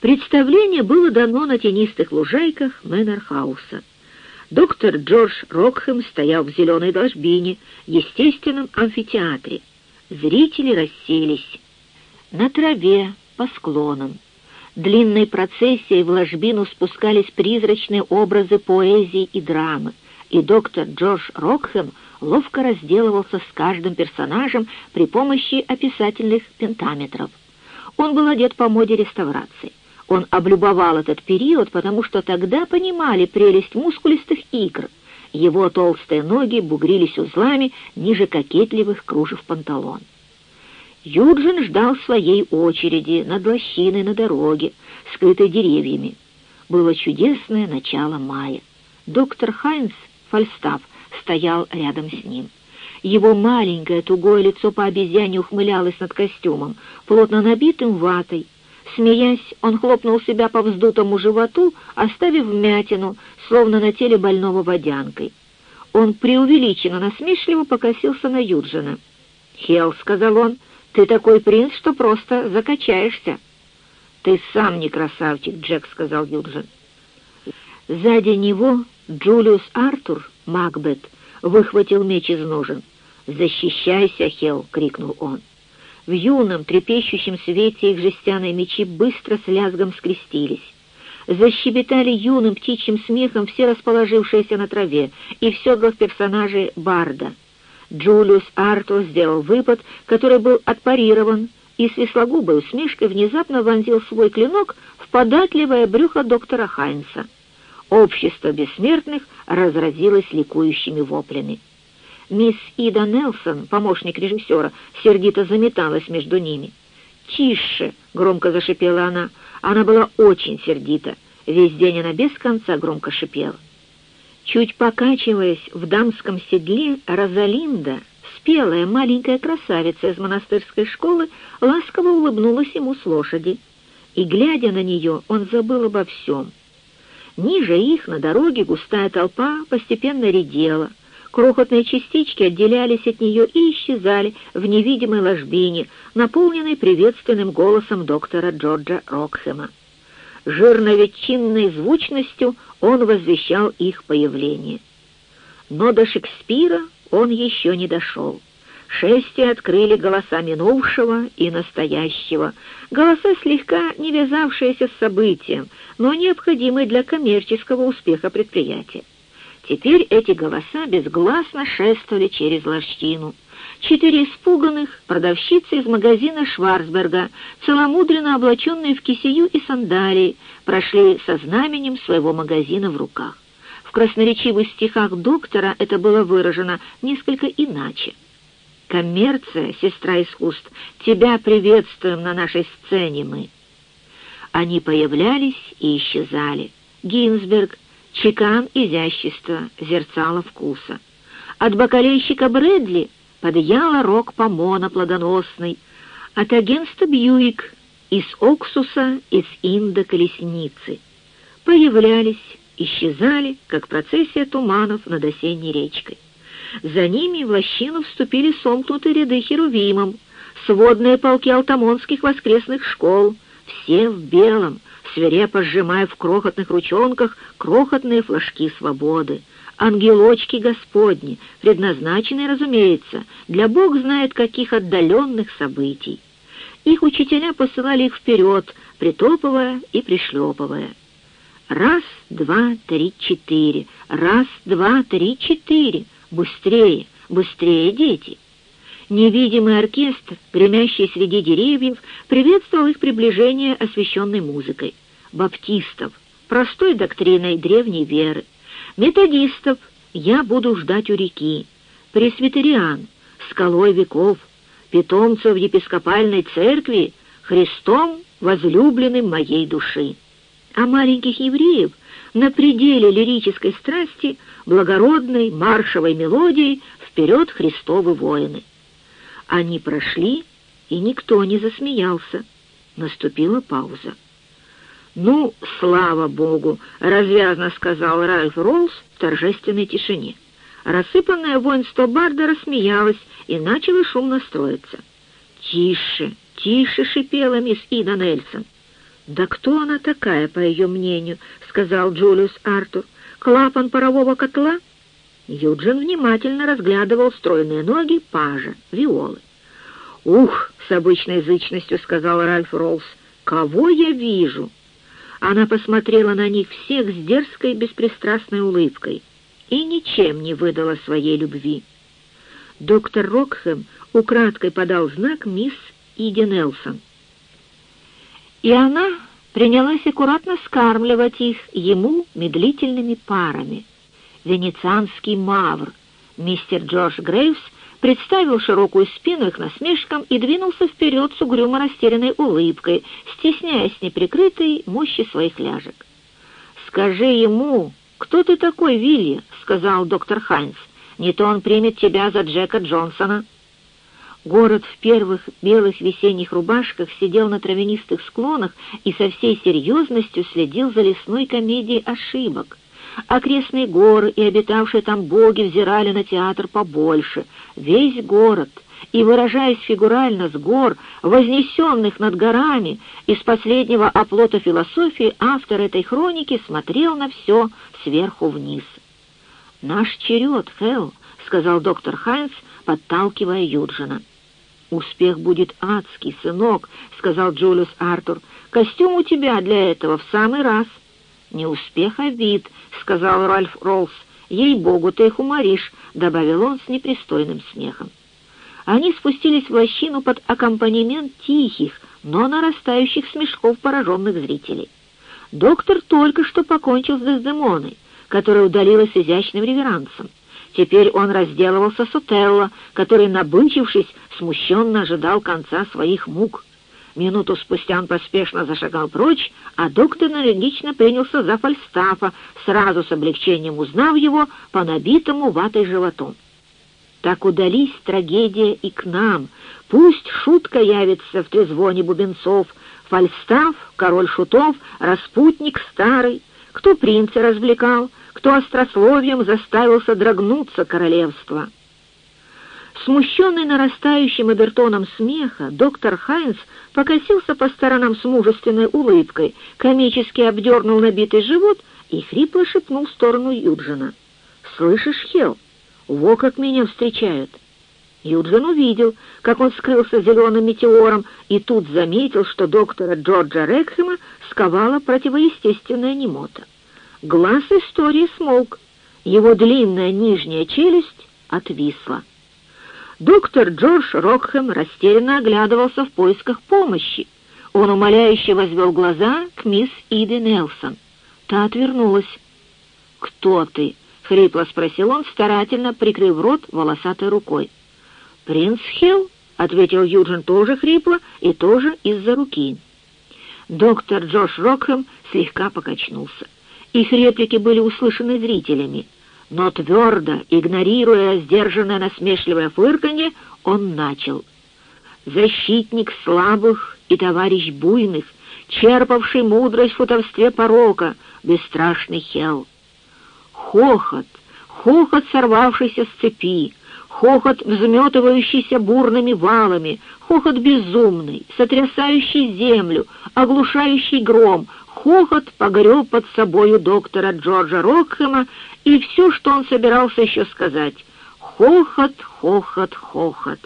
Представление было дано на тенистых лужайках Мэннерхауса. Доктор Джордж Рокхэм стоял в зеленой ложбине, естественном амфитеатре. Зрители расселись. На траве, по склонам. Длинной процессией в ложбину спускались призрачные образы поэзии и драмы, и доктор Джордж Рокхэм ловко разделывался с каждым персонажем при помощи описательных пентаметров. Он был одет по моде реставрации. Он облюбовал этот период, потому что тогда понимали прелесть мускулистых игр. Его толстые ноги бугрились узлами ниже кокетливых кружев панталон. Юджин ждал своей очереди над лощиной на дороге, скрытой деревьями. Было чудесное начало мая. Доктор Хайнс, Фальстаф, стоял рядом с ним. Его маленькое тугое лицо по обезьяне ухмылялось над костюмом, плотно набитым ватой. Смеясь, он хлопнул себя по вздутому животу, оставив вмятину, словно на теле больного водянкой. Он преувеличенно насмешливо покосился на Юджина. «Хелл», — сказал он, — «ты такой принц, что просто закачаешься». «Ты сам не красавчик, Джек», — сказал Юджин. Сзади него Джулиус Артур, Макбет, выхватил меч из ножен. «Защищайся, Хелл!» — крикнул он. В юном, трепещущем свете их жестяные мечи быстро с лязгом скрестились. Защебетали юным птичьим смехом все расположившиеся на траве и в седлах персонажей Барда. Джулиус Артур сделал выпад, который был отпарирован, и с веслогубой усмешкой внезапно вонзил свой клинок в податливое брюхо доктора Хайнса. Общество бессмертных разразилось ликующими воплями. Мисс Ида Нелсон, помощник режиссера, сердито заметалась между ними. «Тише!» — громко зашипела она. Она была очень сердита. Весь день она без конца громко шипела. Чуть покачиваясь в дамском седле, Розалинда, спелая маленькая красавица из монастырской школы, ласково улыбнулась ему с лошади. И, глядя на нее, он забыл обо всем — Ниже их на дороге густая толпа постепенно редела. Крохотные частички отделялись от нее и исчезали в невидимой ложбине, наполненной приветственным голосом доктора Джорджа Рокхема. Жирно-ветчинной звучностью он возвещал их появление. Но до Шекспира он еще не дошел. Шествие открыли голоса минувшего и настоящего, голоса слегка не вязавшиеся с событием, но необходимые для коммерческого успеха предприятия. Теперь эти голоса безгласно шествовали через лощину. Четыре испуганных продавщицы из магазина Шварцберга, целомудренно облаченные в кисею и сандалии, прошли со знаменем своего магазина в руках. В красноречивых стихах доктора это было выражено несколько иначе. Коммерция, сестра искусств, тебя приветствуем на нашей сцене мы. Они появлялись и исчезали. Гинзберг, чекан изящества, зерцало вкуса. От бокалейщика Брэдли подъяла рок помона плодоносный, от агентства Бьюик, из Оксуса, из Инда колесницы. Появлялись, исчезали, как процессия туманов над осенней речкой. За ними в лощину вступили сомкнутые ряды херувимом, сводные полки алтамонских воскресных школ, все в белом, свирепо сжимая в крохотных ручонках крохотные флажки свободы. Ангелочки Господни, предназначенные, разумеется, для Бог знает каких отдаленных событий. Их учителя посылали их вперед, притопывая и пришлепывая. Раз, два, три, четыре. Раз, два, три, четыре. Быстрее, быстрее, дети! Невидимый оркестр, гремящий среди деревьев, приветствовал их приближение освященной музыкой. Баптистов, простой доктриной древней веры. Методистов, я буду ждать у реки. Пресвитериан, скалой веков. Питомцев епископальной церкви, Христом, возлюбленным моей души. А маленьких евреев на пределе лирической страсти благородной маршевой мелодией «Вперед, Христовы воины!». Они прошли, и никто не засмеялся. Наступила пауза. «Ну, слава Богу!» — развязно сказал Ральф Роллс в торжественной тишине. Рассыпанное воинство Барда рассмеялось и начало шумно строиться. «Тише, тише!» — шипела мисс Ида Нельсон. «Да кто она такая, по ее мнению?» — сказал Джулиус Артур. «Клапан парового котла?» Юджин внимательно разглядывал стройные ноги пажа, виолы. «Ух!» — с обычной язычностью сказал Ральф Роллс. «Кого я вижу?» Она посмотрела на них всех с дерзкой беспристрастной улыбкой и ничем не выдала своей любви. Доктор Рокхэм украдкой подал знак мисс Иди Нелсон. И она принялась аккуратно скармливать их ему медлительными парами. Венецианский мавр, мистер Джордж Грейвс, представил широкую спину их насмешкам и двинулся вперед с угрюмо растерянной улыбкой, стесняясь неприкрытой мощи своих ляжек. «Скажи ему, кто ты такой, Вилли?» — сказал доктор Хайнс. «Не то он примет тебя за Джека Джонсона». Город в первых белых весенних рубашках сидел на травянистых склонах и со всей серьезностью следил за лесной комедией ошибок. Окрестные горы и обитавшие там боги взирали на театр побольше. Весь город, и, выражаясь фигурально с гор, вознесенных над горами, из последнего оплота философии автор этой хроники смотрел на все сверху вниз. «Наш черед, Хелл», — сказал доктор Хайнс, подталкивая Юджина. «Успех будет адский, сынок», — сказал Джулиус Артур. «Костюм у тебя для этого в самый раз». «Не успех, а вид», — сказал Ральф Роллс. «Ей-богу, ты их уморишь», — добавил он с непристойным смехом. Они спустились в лощину под аккомпанемент тихих, но нарастающих смешков пораженных зрителей. Доктор только что покончил с Дездемоной, которая удалилась изящным реверансом. Теперь он разделывался с Отелло, который, набычившись, смущенно ожидал конца своих мук. Минуту спустя он поспешно зашагал прочь, а доктор энергично принялся за Фальстафа, сразу с облегчением узнав его по набитому ватой животу. Так удались трагедия и к нам. Пусть шутка явится в трезвоне бубенцов. Фальстаф, король шутов, распутник старый. Кто принца развлекал, кто острословием заставил содрогнуться королевство. Смущенный нарастающим обертоном смеха, доктор Хайнс покосился по сторонам с мужественной улыбкой, комически обдернул набитый живот и хрипло шепнул в сторону Юджина. «Слышишь, Хелл, во как меня встречают!» Юджин увидел, как он скрылся зеленым метеором, и тут заметил, что доктора Джорджа Рекхема сковала противоестественная немота. Глаз истории смолк, его длинная нижняя челюсть отвисла. Доктор Джордж Рокхэм растерянно оглядывался в поисках помощи. Он умоляюще возвел глаза к мисс Иде Нелсон. Та отвернулась. «Кто ты?» — хрипло спросил он, старательно прикрыв рот волосатой рукой. «Принц Хилл?» — ответил Юджин тоже хрипло и тоже из-за руки. Доктор Джош Рокхэм слегка покачнулся. Их реплики были услышаны зрителями — но твердо, игнорируя сдержанное насмешливое фырканье, он начал. «Защитник слабых и товарищ буйных, черпавший мудрость в футовстве порока, бесстрашный Хел. Хохот, хохот, сорвавшийся с цепи, хохот, взметывающийся бурными валами, хохот безумный, сотрясающий землю, оглушающий гром, хохот погреб под собою доктора Джорджа Рокхэма и все, что он собирался еще сказать. Хохот, хохот, хохот.